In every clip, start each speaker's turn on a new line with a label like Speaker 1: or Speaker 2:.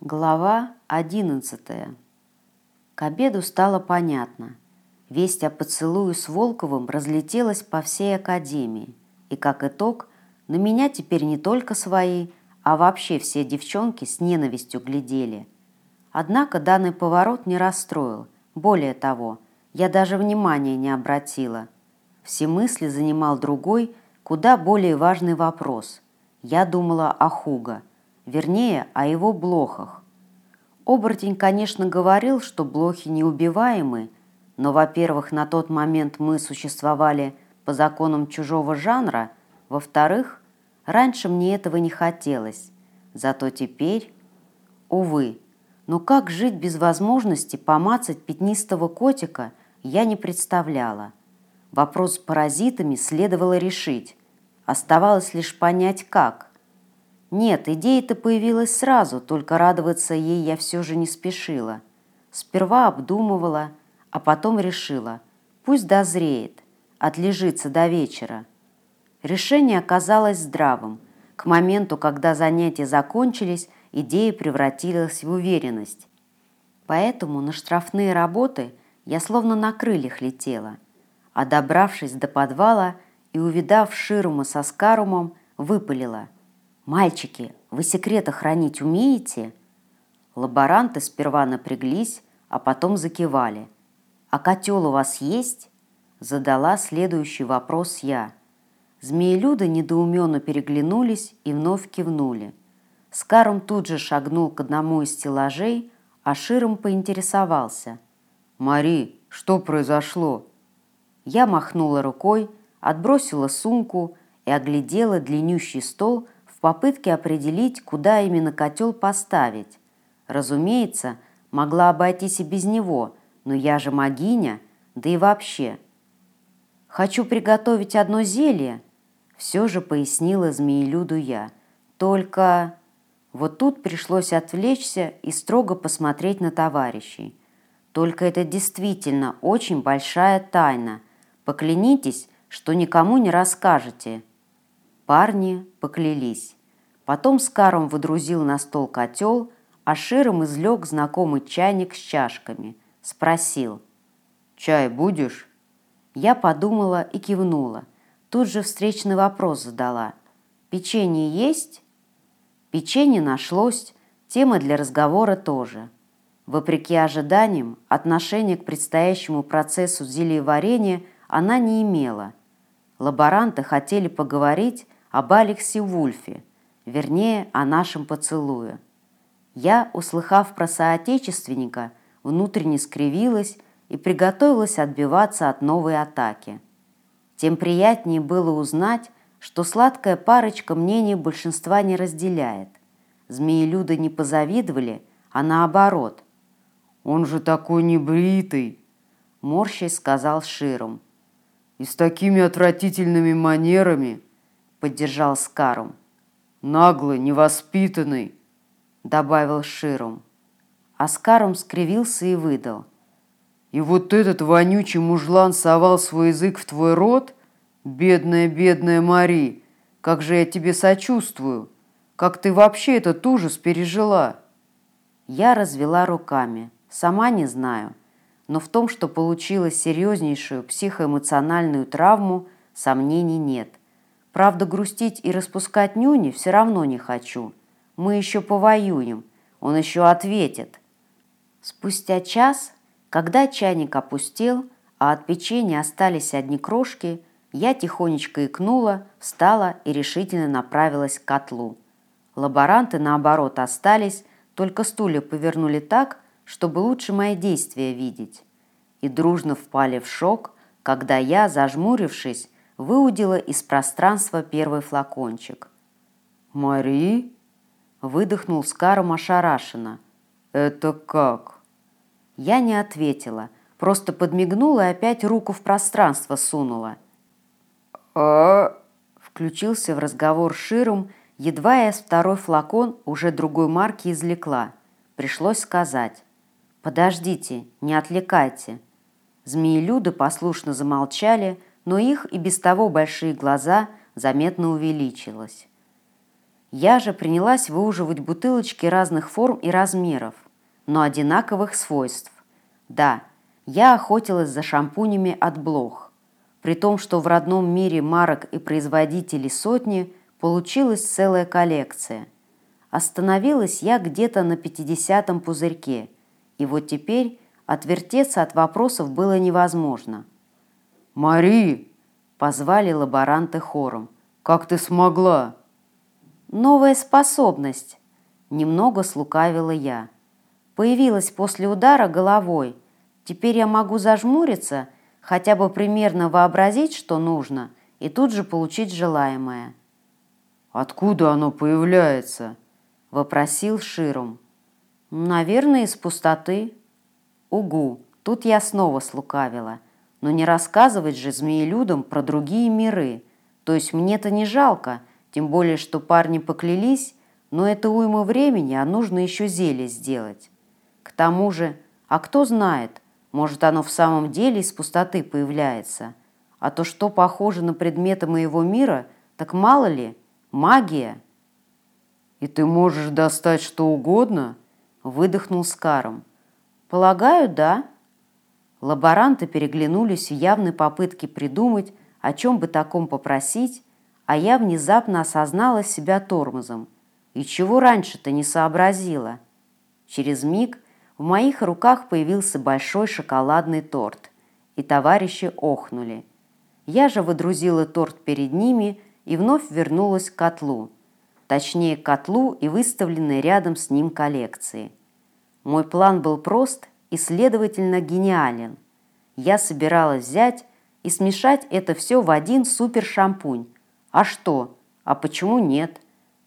Speaker 1: Глава одиннадцатая. К обеду стало понятно. Весть о поцелую с Волковым разлетелась по всей академии. И как итог, на меня теперь не только свои, а вообще все девчонки с ненавистью глядели. Однако данный поворот не расстроил. Более того, я даже внимания не обратила. Все мысли занимал другой, куда более важный вопрос. Я думала о Хуга – вернее, о его блохах. Оборотень, конечно, говорил, что блохи неубиваемы, но, во-первых, на тот момент мы существовали по законам чужого жанра, во-вторых, раньше мне этого не хотелось, зато теперь, увы, но как жить без возможности помацать пятнистого котика, я не представляла. Вопрос с паразитами следовало решить, оставалось лишь понять, как. Нет, идея-то появилась сразу, только радоваться ей я все же не спешила. Сперва обдумывала, а потом решила, пусть дозреет, отлежится до вечера. Решение оказалось здравым. К моменту, когда занятия закончились, идея превратилась в уверенность. Поэтому на штрафные работы я словно на крыльях летела, а добравшись до подвала и увидав Ширума со Скарумом, выпалила – «Мальчики, вы секреты хранить умеете?» Лаборанты сперва напряглись, а потом закивали. «А котел у вас есть?» Задала следующий вопрос я. Змеелюды недоуменно переглянулись и вновь кивнули. Скарум тут же шагнул к одному из стеллажей, а Широм поинтересовался. «Мари, что произошло?» Я махнула рукой, отбросила сумку и оглядела длиннющий стол, в попытке определить, куда именно котел поставить. Разумеется, могла обойтись и без него, но я же магиня, да и вообще. «Хочу приготовить одно зелье», – все же пояснила змеелюду я. «Только...» Вот тут пришлось отвлечься и строго посмотреть на товарищей. Только это действительно очень большая тайна. Поклянитесь, что никому не расскажете. Парни поклялись. Потом Скаром выдрузил на стол котел, а Широм излег знакомый чайник с чашками. Спросил. «Чай будешь?» Я подумала и кивнула. Тут же встречный вопрос задала. «Печенье есть?» Печенье нашлось, темы для разговора тоже. Вопреки ожиданиям, отношения к предстоящему процессу зельеварения она не имела. Лаборанты хотели поговорить об Алексе Вульфе, вернее, о нашем поцелуе. Я, услыхав про соотечественника, внутренне скривилась и приготовилась отбиваться от новой атаки. Тем приятнее было узнать, что сладкая парочка мнений большинства не разделяет. Змеелюды не позавидовали, а наоборот. «Он же такой небритый!» – морщась сказал Широм. «И с такими отвратительными манерами!» – поддержал Скарум. «Наглый, невоспитанный», – добавил Ширум. Аскарум скривился и выдал. «И вот этот вонючий мужлан совал свой язык в твой рот? Бедная, бедная Мари, как же я тебе сочувствую! Как ты вообще этот ужас пережила?» Я развела руками. Сама не знаю. Но в том, что получила серьезнейшую психоэмоциональную травму, сомнений нет. Правда, грустить и распускать нюни все равно не хочу. Мы еще повоюем, он еще ответит. Спустя час, когда чайник опустел, а от печенья остались одни крошки, я тихонечко икнула, встала и решительно направилась к котлу. Лаборанты, наоборот, остались, только стулья повернули так, чтобы лучше мои действия видеть. И дружно впали в шок, когда я, зажмурившись, выудила из пространства первый флакончик. «Мари?» – выдохнул Скаром ошарашенно. «Это как?» Я не ответила, просто подмигнула и опять руку в пространство сунула. «А?» – включился в разговор Ширум, едва я с второй флакон уже другой марки извлекла. Пришлось сказать. «Подождите, не отвлекайте». Змеелюды послушно замолчали, но их и без того большие глаза заметно увеличилось. Я же принялась выуживать бутылочки разных форм и размеров, но одинаковых свойств. Да, я охотилась за шампунями от блох. При том, что в родном мире марок и производителей сотни получилась целая коллекция. Остановилась я где-то на 50-м пузырьке, и вот теперь отвертеться от вопросов было невозможно.
Speaker 2: «Мари!»
Speaker 1: – позвали лаборанты хором.
Speaker 2: «Как ты смогла?»
Speaker 1: «Новая способность», – немного слукавила я. Появилась после удара головой. Теперь я могу зажмуриться, хотя бы примерно вообразить, что нужно, и тут же получить желаемое.
Speaker 2: «Откуда оно появляется?»
Speaker 1: – вопросил Ширум. «Наверное, из пустоты». «Угу, тут я снова слукавила. Но не рассказывать же змеелюдам про другие миры. То есть мне-то не жалко, тем более, что парни поклялись, но это уйма времени, а нужно еще зелье сделать. К тому же, а кто знает, может оно в самом деле из пустоты появляется. А то, что похоже на предметы моего мира, так мало ли, магия.
Speaker 2: «И ты можешь достать что угодно?» – выдохнул Скаром.
Speaker 1: «Полагаю, да». Лаборанты переглянулись в явной попытке придумать, о чем бы таком попросить, а я внезапно осознала себя тормозом. И чего раньше-то не сообразила? Через миг в моих руках появился большой шоколадный торт, и товарищи охнули. Я же выдрузила торт перед ними и вновь вернулась к котлу. Точнее, к котлу и выставленной рядом с ним коллекции. Мой план был прост и, следовательно, гениален. Я собиралась взять и смешать это все в один супер-шампунь, а что? А почему нет?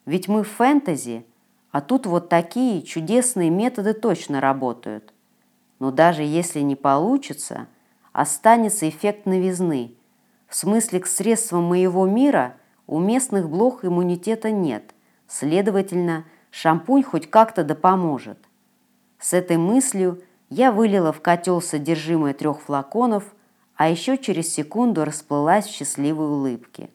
Speaker 1: Ведь мы в фэнтези, а тут вот такие чудесные методы точно работают. Но даже если не получится, останется эффект новизны. В смысле, к средствам моего мира у местных блох иммунитета нет. Следовательно, шампунь хоть как-то да поможет. С этой мыслью я вылила в котел содержимое трех флаконов, а еще через секунду расплылась в счастливой улыбке.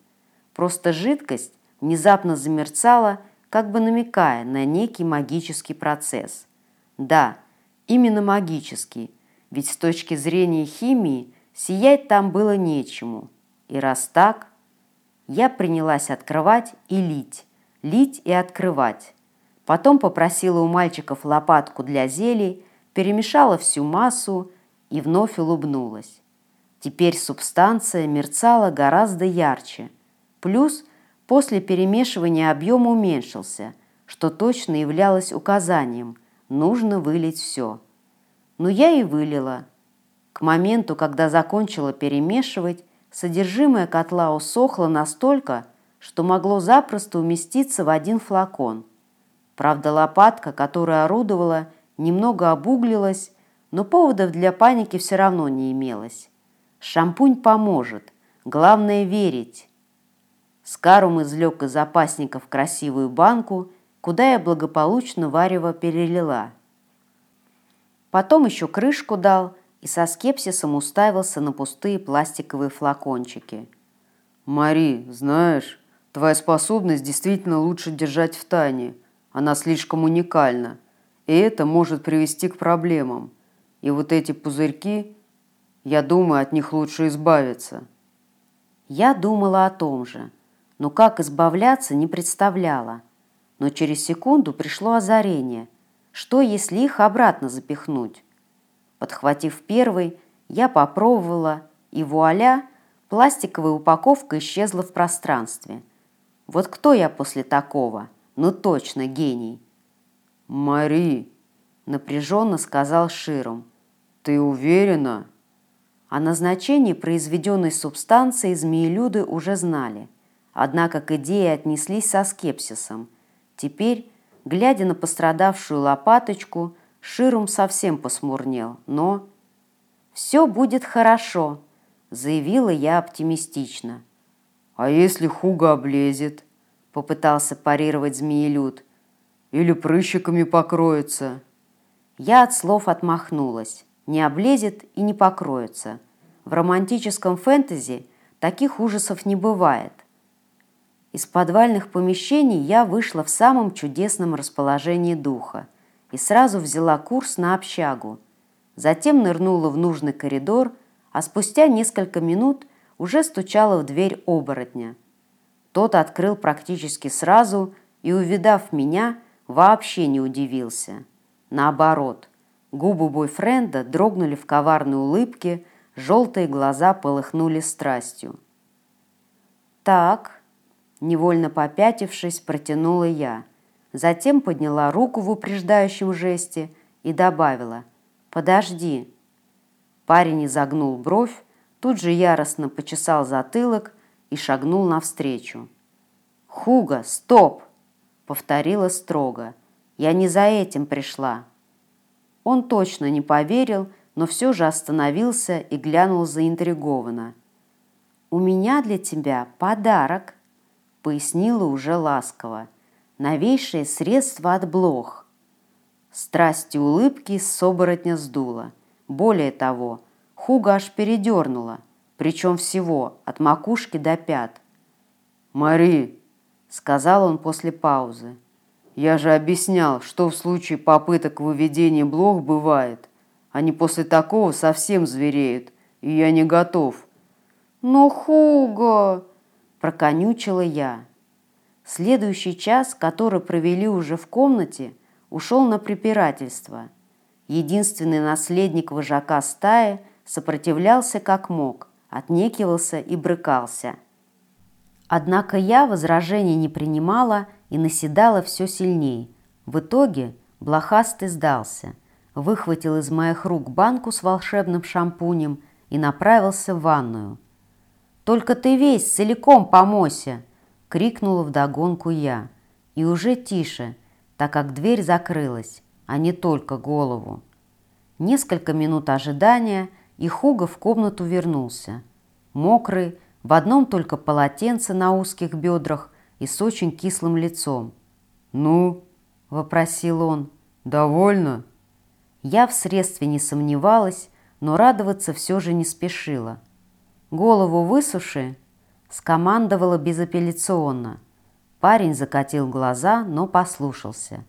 Speaker 1: Просто жидкость внезапно замерцала, как бы намекая на некий магический процесс. Да, именно магический, ведь с точки зрения химии сиять там было нечему. И раз так, я принялась открывать и лить, лить и открывать. Потом попросила у мальчиков лопатку для зелий, перемешала всю массу и вновь улыбнулась. Теперь субстанция мерцала гораздо ярче – Плюс после перемешивания объем уменьшился, что точно являлось указанием – нужно вылить все. Но я и вылила. К моменту, когда закончила перемешивать, содержимое котла усохло настолько, что могло запросто уместиться в один флакон. Правда, лопатка, которая орудовала, немного обуглилась, но поводов для паники все равно не имелось. Шампунь поможет, главное верить. Скарум извлек из запасников красивую банку, куда я благополучно варево перелила. Потом еще крышку дал и со скепсисом уставился на пустые пластиковые флакончики.
Speaker 2: «Мари, знаешь, твоя способность действительно лучше держать в тайне. Она слишком уникальна, и это может привести к проблемам. И вот эти пузырьки, я думаю, от них лучше избавиться».
Speaker 1: Я думала о том же – но как избавляться не представляла. Но через секунду пришло озарение. Что, если их обратно запихнуть? Подхватив первый, я попробовала, и вуаля, пластиковая упаковка исчезла в пространстве. Вот кто я после такого? Ну точно гений.
Speaker 2: «Мари!» – напряженно сказал Широм. «Ты уверена?»
Speaker 1: О назначении произведенной субстанции змеелюды уже знали – однако к идее отнеслись со скепсисом. Теперь, глядя на пострадавшую лопаточку, Ширум совсем посмурнел, но... «Все будет хорошо», — заявила я оптимистично.
Speaker 2: «А если Хуга облезет?» — попытался парировать змеелюд. «Или прыщиками покроется?»
Speaker 1: Я от слов отмахнулась. Не облезет и не покроется. В романтическом фэнтези таких ужасов не бывает. из подвальных помещений я вышла в самом чудесном расположении духа и сразу взяла курс на общагу. Затем нырнула в нужный коридор, а спустя несколько минут уже стучала в дверь оборотня. Тот открыл практически сразу и, увидав меня, вообще не удивился. Наоборот, губы бойфренда дрогнули в коварной улыбке, желтые глаза полыхнули страстью. «Так», Невольно попятившись, протянула я. Затем подняла руку в упреждающем жесте и добавила «Подожди». Парень изогнул бровь, тут же яростно почесал затылок и шагнул навстречу. «Хуга, стоп!» — повторила строго. «Я не за этим пришла». Он точно не поверил, но все же остановился и глянул заинтригованно. «У меня для тебя подарок», пояснила уже ласково. Новейшее средство от блох. Страсти улыбки с оборотня сдуло. Более того, Хуга аж передернула, причем всего, от макушки до пят.
Speaker 2: «Мари», — сказал он после паузы, — «я же объяснял, что в случае попыток выведения блох бывает. Они после такого совсем звереют, и я не готов».
Speaker 1: «Но Хуга!» проконючила я. Следующий час, который провели уже в комнате, ушел на препирательство. Единственный наследник вожака стаи сопротивлялся как мог, отнекивался и брыкался. Однако я возражений не принимала и наседала все сильней. В итоге блохастый сдался, выхватил из моих рук банку с волшебным шампунем и направился в ванную – только ты весь целиком помойся!» — крикнула вдогонку я. И уже тише, так как дверь закрылась, а не только голову. Несколько минут ожидания, и Хуга в комнату вернулся. Мокрый, в одном только полотенце на узких бедрах и с очень кислым лицом.
Speaker 2: «Ну?» – вопросил он. «Довольно?»
Speaker 1: Я в средстве не сомневалась, но радоваться все же не спешила – «Голову высуши!» – скомандовала безапелляционно. Парень закатил глаза, но послушался.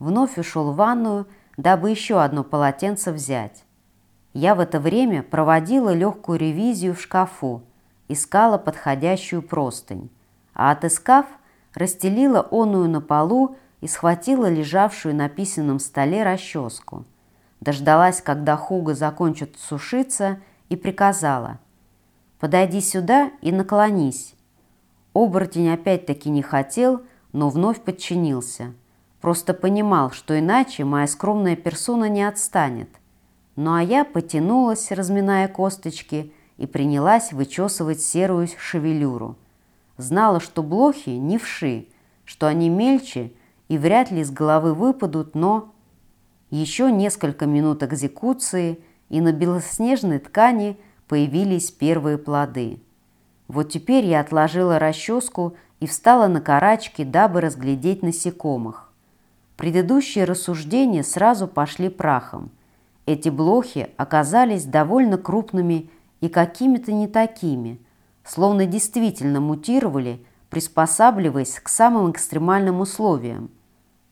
Speaker 1: Вновь ушел в ванную, дабы еще одно полотенце взять. Я в это время проводила легкую ревизию в шкафу, искала подходящую простынь, а отыскав, расстелила оную на полу и схватила лежавшую на писаном столе расческу. Дождалась, когда Хуга закончит сушиться, и приказала – Подойди сюда и наклонись». Оборотень опять-таки не хотел, но вновь подчинился. Просто понимал, что иначе моя скромная персона не отстанет. Ну а я потянулась, разминая косточки, и принялась вычесывать серую шевелюру. Знала, что блохи не вши, что они мельче и вряд ли с головы выпадут, но... Еще несколько минут экзекуции, и на белоснежной ткани появились первые плоды. Вот теперь я отложила расческу и встала на карачки, дабы разглядеть насекомых. Предыдущие рассуждения сразу пошли прахом. Эти блохи оказались довольно крупными и какими-то не такими, словно действительно мутировали, приспосабливаясь к самым экстремальным условиям.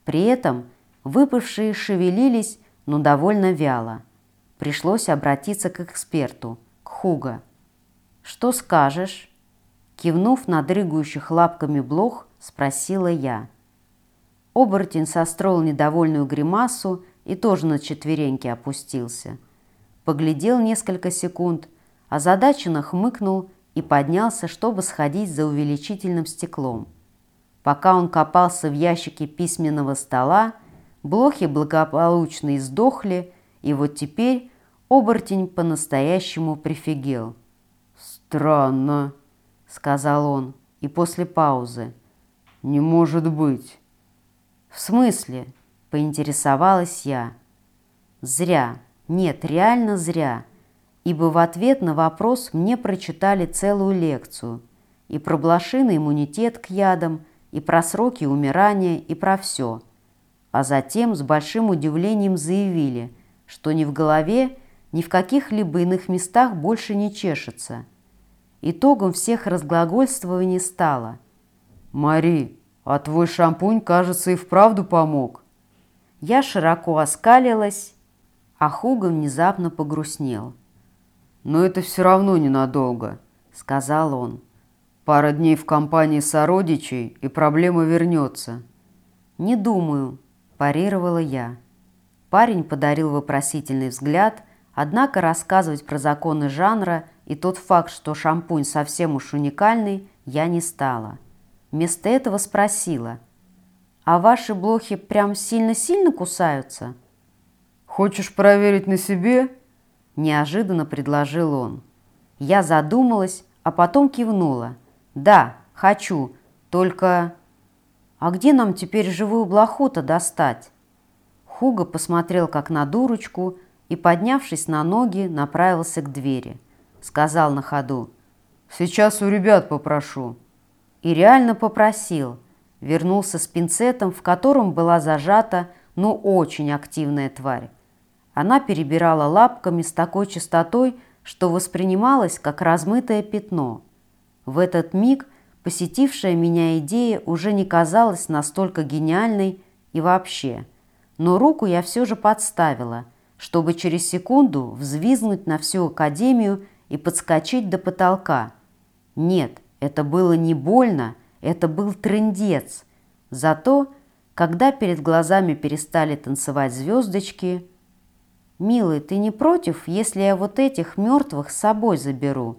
Speaker 1: При этом выпавшие шевелились, но довольно вяло. Пришлось обратиться к эксперту – Хуга. «Что скажешь?» Кивнув на дрыгающих лапками блох, спросила я. Оборотень состроил недовольную гримасу и тоже на четвереньки опустился. Поглядел несколько секунд, озадаченно хмыкнул и поднялся, чтобы сходить за увеличительным стеклом. Пока он копался в ящике письменного стола, блохи благополучно издохли, и вот теперь Оборотень по-настоящему прифигел.
Speaker 2: «Странно», —
Speaker 1: сказал он, и после паузы.
Speaker 2: «Не может быть».
Speaker 1: «В смысле?» — поинтересовалась я. «Зря. Нет, реально зря. Ибо в ответ на вопрос мне прочитали целую лекцию. И про блошиный иммунитет к ядам, и про сроки умирания, и про все. А затем с большим удивлением заявили, что ни в голове, ни в каких-либо иных местах больше не чешется. Итогом всех разглагольствований стало
Speaker 2: «Мари, а твой шампунь, кажется, и вправду помог».
Speaker 1: Я широко оскалилась, а Хуга внезапно погрустнел.
Speaker 2: «Но это все равно ненадолго», — сказал он. «Пара дней в компании сородичей, и проблема вернется».
Speaker 1: «Не думаю», – парировала я. Парень подарил вопросительный взгляд, однако рассказывать про законы жанра и тот факт, что шампунь совсем уж уникальный, я не стала. Вместо этого спросила, «А ваши блохи прям сильно-сильно кусаются?»
Speaker 2: «Хочешь проверить на себе?»
Speaker 1: Неожиданно предложил он. Я задумалась, а потом кивнула. «Да, хочу, только...» «А где нам теперь живую блоху-то достать?» Хуга посмотрел как на дурочку и, поднявшись на ноги, направился к двери. Сказал на ходу.
Speaker 2: «Сейчас у ребят попрошу».
Speaker 1: И реально попросил. Вернулся с пинцетом, в котором была зажата, ну, очень активная тварь. Она перебирала лапками с такой частотой, что воспринималась как размытое пятно. В этот миг посетившая меня идея уже не казалась настолько гениальной и вообще. Но руку я все же подставила, чтобы через секунду взвизгнуть на всю академию и подскочить до потолка. Нет, это было не больно, это был трындец. Зато, когда перед глазами перестали танцевать звездочки... «Милый, ты не против, если я вот этих мертвых с собой заберу?»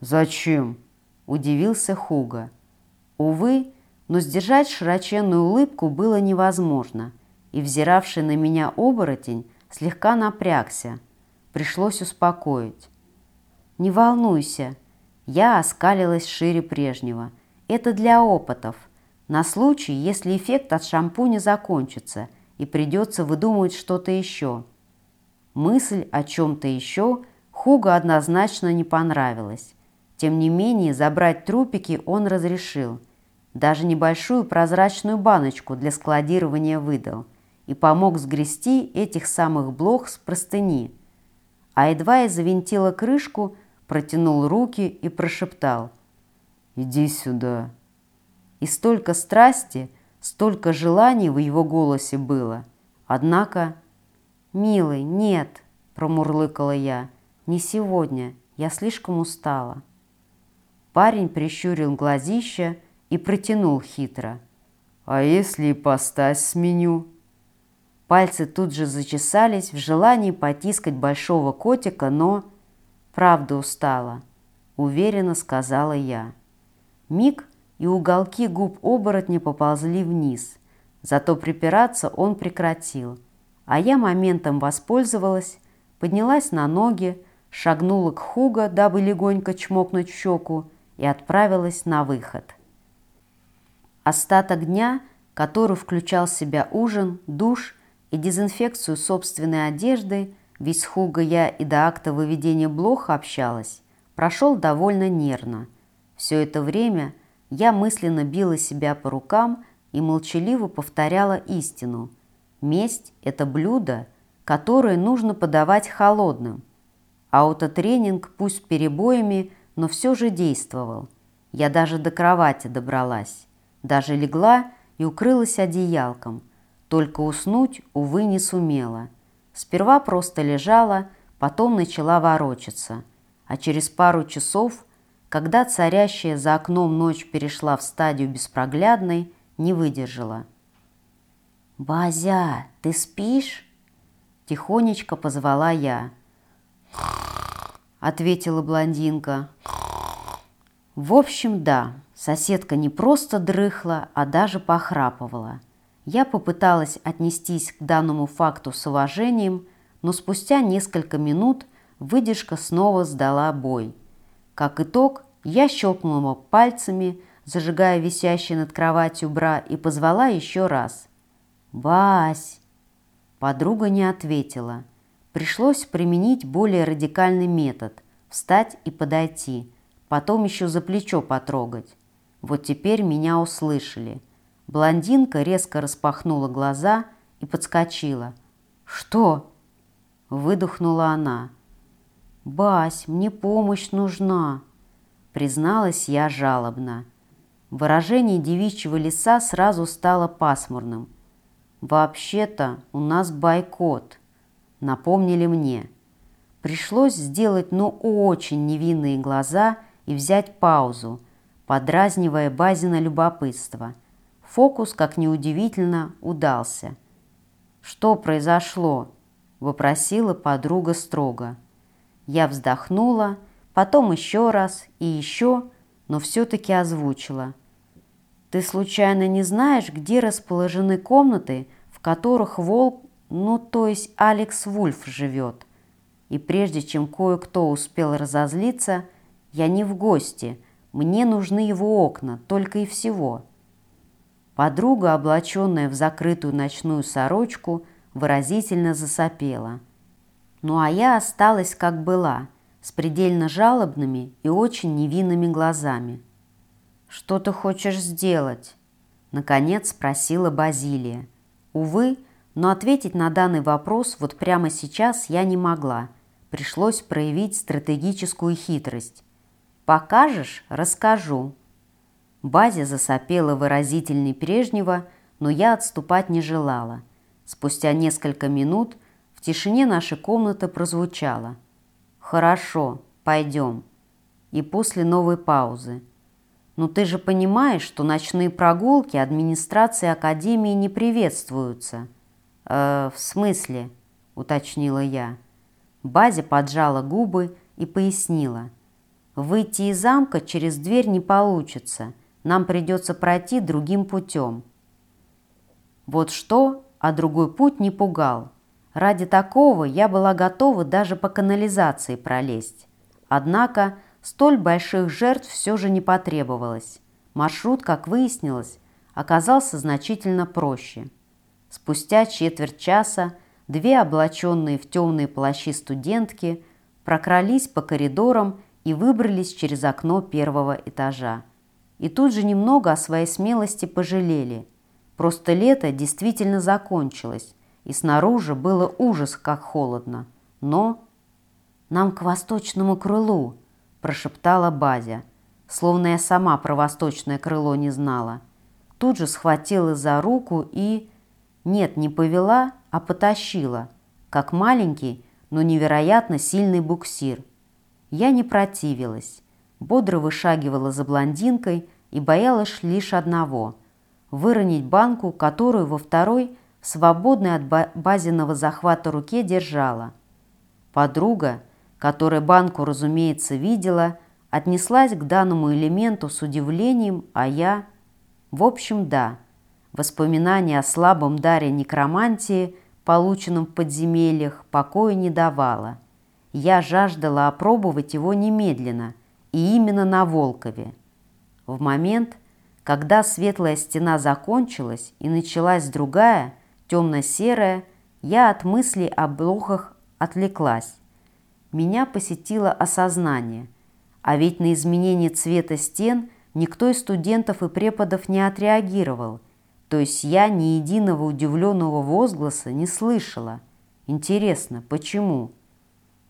Speaker 2: «Зачем?»
Speaker 1: удивился Хуга. Увы, но сдержать широченную улыбку было невозможно, и взиравший на меня оборотень слегка напрягся. Пришлось успокоить. «Не волнуйся», я оскалилась шире прежнего. «Это для опытов, на случай, если эффект от шампуня закончится и придется выдумывать что-то еще». Мысль о чем-то еще Хуга однозначно не понравилась. Тем не менее, забрать трупики он разрешил. Даже небольшую прозрачную баночку для складирования выдал и помог сгрести этих самых блох с простыни. А едва я завинтила крышку, протянул руки и прошептал «Иди сюда». И столько страсти, столько желаний в его голосе было. Однако «Милый, нет», – промурлыкала я, – «не сегодня, я слишком устала». Парень прищурил глазища и протянул хитро. «А если ипостась сменю?» Пальцы тут же зачесались в желании потискать большого котика, но... «Правда устала», — уверенно сказала я. Миг, и уголки губ оборотня поползли вниз. Зато припираться он прекратил. А я моментом воспользовалась, поднялась на ноги, шагнула к Хуга, дабы легонько чмокнуть щеку, и отправилась на выход. Остаток дня, который включал в себя ужин, душ и дезинфекцию собственной одежды, ведь с Хуга я и до акта выведения блоха общалась, прошел довольно нервно. Все это время я мысленно била себя по рукам и молчаливо повторяла истину. Месть – это блюдо, которое нужно подавать холодным. Аутотренинг, пусть перебоями – но все же действовал. Я даже до кровати добралась, даже легла и укрылась одеялком. Только уснуть, увы, не сумела. Сперва просто лежала, потом начала ворочаться. А через пару часов, когда царящая за окном ночь перешла в стадию беспроглядной, не выдержала. «Базя, ты спишь?» Тихонечко позвала я ответила блондинка. В общем, да, соседка не просто дрыхла, а даже похрапывала. Я попыталась отнестись к данному факту с уважением, но спустя несколько минут выдержка снова сдала бой. Как итог, я щелкнула пальцами, зажигая висящий над кроватью бра, и позвала еще раз. «Вась!» Подруга не ответила – Пришлось применить более радикальный метод – встать и подойти, потом еще за плечо потрогать. Вот теперь меня услышали. Блондинка резко распахнула глаза и подскочила. «Что?» – выдохнула она. «Бась, мне помощь нужна», – призналась я жалобно. Выражение девичьего лица сразу стало пасмурным. «Вообще-то у нас бойкот», — напомнили мне. Пришлось сделать ну очень невинные глаза и взять паузу, подразнивая Базина любопытство. Фокус, как неудивительно, удался. «Что произошло?» – вопросила подруга строго. Я вздохнула, потом еще раз и еще, но все-таки озвучила. «Ты случайно не знаешь, где расположены комнаты, в которых волк, ну то есть Алекс Вульф живет?» И прежде чем кое-кто успел разозлиться, я не в гости, мне нужны его окна, только и всего. Подруга, облаченная в закрытую ночную сорочку, выразительно засопела. Ну а я осталась как была, с предельно жалобными и очень невинными глазами. «Что ты хочешь сделать?» Наконец спросила Базилия. Увы, но ответить на данный вопрос вот прямо сейчас я не могла – пришлось проявить стратегическую хитрость. «Покажешь – расскажу». Базя засопела выразительней прежнего, но я отступать не желала. Спустя несколько минут в тишине нашей комнаты прозвучало. «Хорошо, пойдем». И после новой паузы. «Но ты же понимаешь, что ночные прогулки администрации Академии не приветствуются». «Э, «В смысле?» – уточнила я. Базя поджала губы и пояснила. «Выйти из замка через дверь не получится. Нам придется пройти другим путем». Вот что, а другой путь не пугал. Ради такого я была готова даже по канализации пролезть. Однако столь больших жертв все же не потребовалось. Маршрут, как выяснилось, оказался значительно проще. Спустя четверть часа Две облаченные в темные плащи студентки прокрались по коридорам и выбрались через окно первого этажа. И тут же немного о своей смелости пожалели. Просто лето действительно закончилось, и снаружи было ужас, как холодно. Но... «Нам к восточному крылу», – прошептала Базя, словно я сама про восточное крыло не знала. Тут же схватила за руку и... Нет, не повела, а потащила, как маленький, но невероятно сильный буксир. Я не противилась, бодро вышагивала за блондинкой и боялась лишь одного – выронить банку, которую во второй, свободной от базиного захвата руке, держала. Подруга, которая банку, разумеется, видела, отнеслась к данному элементу с удивлением, а я... В общем, да, воспоминания о слабом даре некромантии полученном в подземельях, покоя не давала. Я жаждала опробовать его немедленно, и именно на Волкове. В момент, когда светлая стена закончилась и началась другая, темно-серая, я от мыслей о блохах отвлеклась. Меня посетило осознание, а ведь на изменение цвета стен никто из студентов и преподов не отреагировал – то есть я ни единого удивленного возгласа не слышала. Интересно, почему?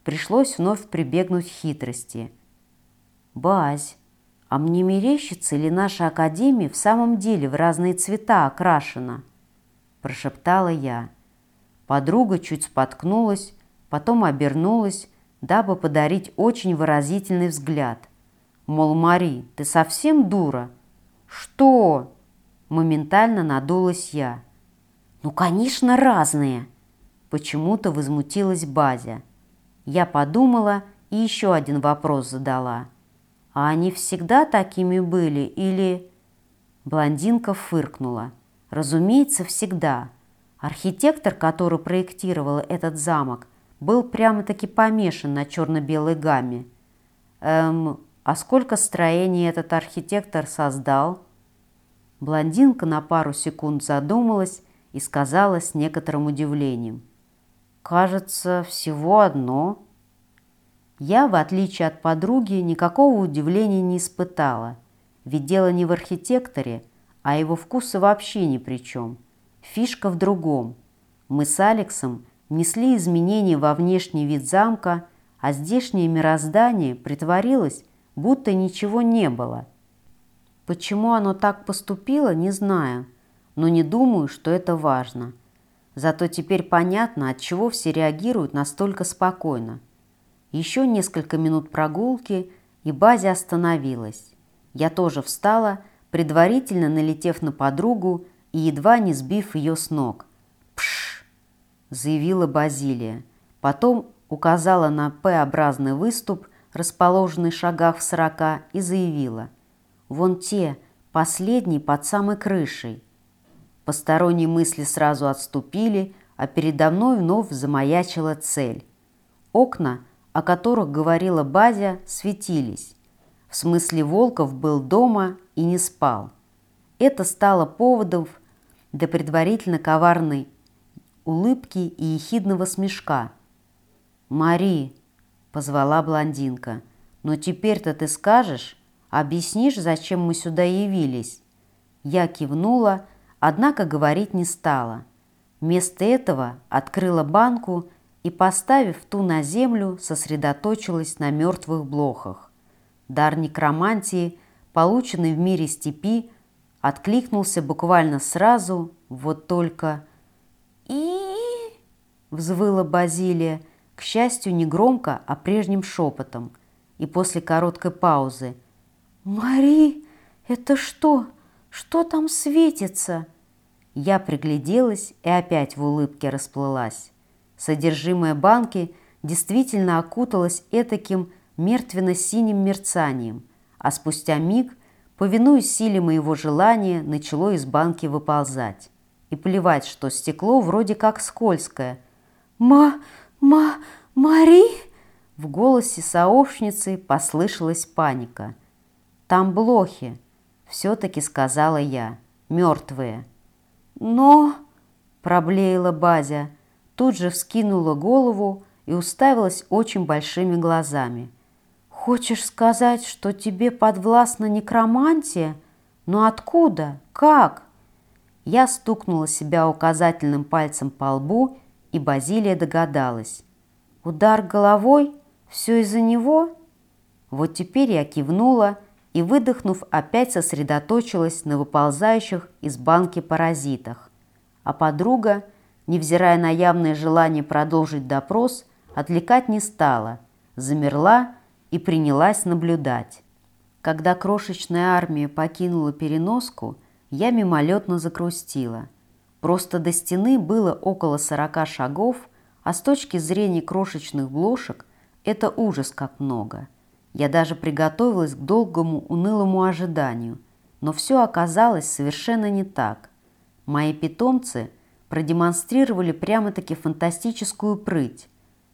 Speaker 1: Пришлось вновь прибегнуть к хитрости. «Бась, а мне мерещится ли наша академия в самом деле в разные цвета окрашена?» Прошептала я. Подруга чуть споткнулась, потом обернулась, дабы подарить очень выразительный взгляд. Мол, Мари, ты совсем дура? Что? Моментально надулась я. «Ну, конечно, разные!» Почему-то возмутилась Базя. Я подумала и еще один вопрос задала. «А они всегда такими были или...» Блондинка фыркнула. «Разумеется, всегда. Архитектор, который проектировал этот замок, был прямо-таки помешан на черно-белой гамме. Эм, а сколько строений этот архитектор создал?» Блондинка на пару секунд задумалась и сказала с некоторым удивлением. «Кажется, всего одно». Я, в отличие от подруги, никакого удивления не испытала, ведь дело не в архитекторе, а его вкусы вообще ни при чем. Фишка в другом. Мы с Алексом внесли изменения во внешний вид замка, а здешнее мироздание притворилось, будто ничего не было – Почему оно так поступило, не знаю, но не думаю, что это важно. Зато теперь понятно, от чего все реагируют настолько спокойно. Еще несколько минут прогулки, и Базя остановилась. Я тоже встала, предварительно налетев на подругу и едва не сбив ее с ног. Заявила Базилия. Потом указала на П-образный выступ, расположенный в шагах в сорока, и заявила. «Вон те, последний под самой крышей». Посторонние мысли сразу отступили, а передо мной вновь замаячила цель. Окна, о которых говорила Базя, светились. В смысле Волков был дома и не спал. Это стало поводом для предварительно коварной улыбки и ехидного смешка. «Мари!» – позвала блондинка. «Но теперь-то ты скажешь, объяснишь, зачем мы сюда явились?» Я кивнула, однако говорить не стала. Вместо этого открыла банку и, поставив ту на землю, сосредоточилась на мертвых блохах. Дар некромантии, полученный в мире степи, откликнулся буквально сразу, вот только... и взвыла Базилия, к счастью, не громко, а прежним шепотом, и после короткой паузы. «Мари, это что? Что там светится?» Я пригляделась и опять в улыбке расплылась. Содержимое банки действительно окуталось этаким мертвенно-синим мерцанием, а спустя миг, повинуясь силе моего желания, начало из банки выползать. И плевать, что стекло вроде как скользкое. «Ма... ма... Мари!» В голосе сообщницы послышалась паника. «Там блохи», — все-таки сказала я, — «мертвые». «Но...» — проблеяла Базя, тут же вскинула голову и уставилась очень большими глазами — «Хочешь сказать, что тебе подвластна некромантия? Но откуда? Как?» Я стукнула себя указательным пальцем по лбу, и Базилия догадалась. «Удар головой? Все из-за него?» Вот теперь я кивнула и, выдохнув, опять сосредоточилась на выползающих из банки паразитах. А подруга, невзирая на явное желание продолжить допрос, отвлекать не стала, замерла и принялась наблюдать. Когда крошечная армия покинула переноску, я мимолетно закрустила. Просто до стены было около сорока шагов, а с точки зрения крошечных блошек это ужас как много. Я даже приготовилась к долгому унылому ожиданию, но все оказалось совершенно не так. Мои питомцы продемонстрировали прямо-таки фантастическую прыть.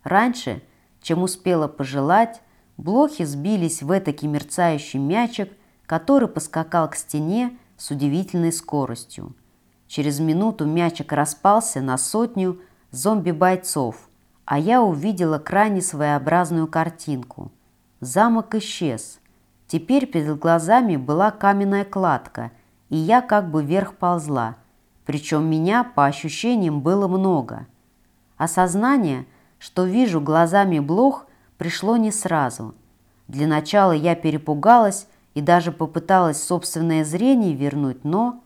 Speaker 1: Раньше, чем успела пожелать, Блохи сбились в этакий мерцающий мячик, который поскакал к стене с удивительной скоростью. Через минуту мячик распался на сотню зомби-бойцов, а я увидела крайне своеобразную картинку. Замок исчез. Теперь перед глазами была каменная кладка, и я как бы вверх ползла. Причем меня, по ощущениям, было много. Осознание, что вижу глазами блох, пришло не сразу. Для начала я перепугалась и даже попыталась собственное зрение вернуть, но...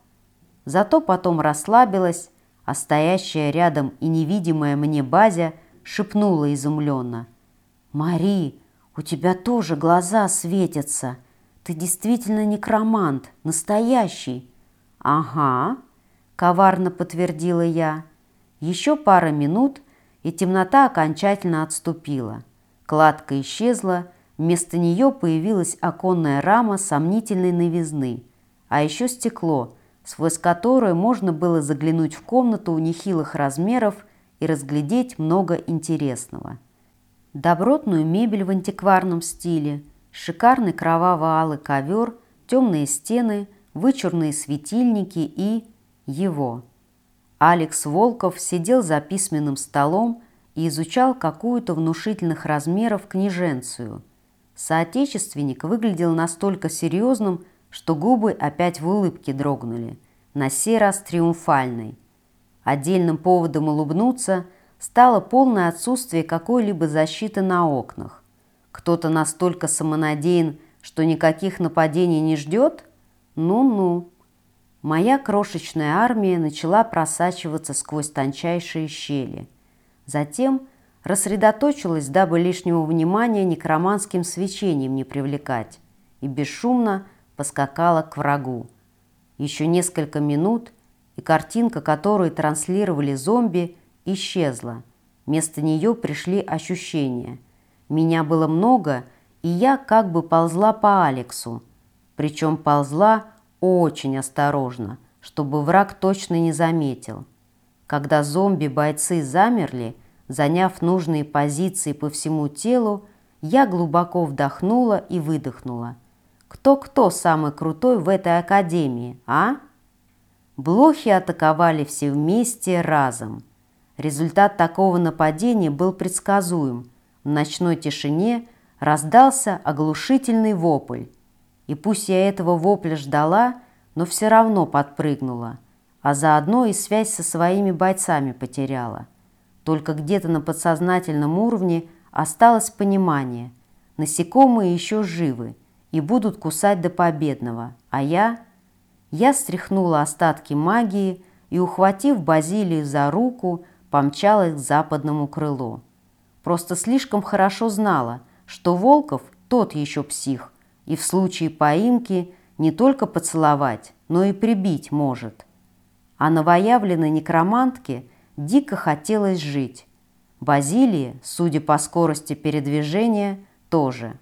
Speaker 1: Зато потом расслабилась, а стоящая рядом и невидимая мне Базя шепнула изумленно. «Мари, у тебя тоже глаза светятся. Ты действительно некромант, настоящий». «Ага», — коварно подтвердила я. Еще пара минут, и темнота окончательно отступила. Кладка исчезла, вместо нее появилась оконная рама сомнительной новизны, а еще стекло, сквозь которое можно было заглянуть в комнату у нехилых размеров и разглядеть много интересного. Добротную мебель в антикварном стиле, шикарный кроваво-алый ковер, темные стены, вычурные светильники и его. Алекс Волков сидел за письменным столом, и изучал какую-то внушительных размеров книженцию. Соотечественник выглядел настолько серьезным, что губы опять в улыбке дрогнули, на сей раз триумфальной. Отдельным поводом улыбнуться стало полное отсутствие какой-либо защиты на окнах. Кто-то настолько самонадеян, что никаких нападений не ждет? Ну-ну. Моя крошечная армия начала просачиваться сквозь тончайшие щели. Затем рассредоточилась, дабы лишнего внимания некроманским свечением не привлекать, и бесшумно поскакала к врагу. Еще несколько минут, и картинка, которую транслировали зомби, исчезла. Вместо нее пришли ощущения. Меня было много, и я как бы ползла по Алексу. Причем ползла очень осторожно, чтобы враг точно не заметил. Когда зомби-бойцы замерли, заняв нужные позиции по всему телу, я глубоко вдохнула и выдохнула. Кто-кто самый крутой в этой академии, а? Блохи атаковали все вместе разом. Результат такого нападения был предсказуем. В ночной тишине раздался оглушительный вопль. И пусть я этого вопля ждала, но все равно подпрыгнула, а заодно и связь со своими бойцами потеряла. Только где-то на подсознательном уровне осталось понимание. Насекомые еще живы и будут кусать до победного, а я... Я стряхнула остатки магии и, ухватив Базилию за руку, помчалась к западному крылу. Просто слишком хорошо знала, что Волков тот еще псих, и в случае поимки не только поцеловать, но и прибить может. А новоявленной некромантке дико хотелось жить. Базилии, судя по скорости передвижения, тоже –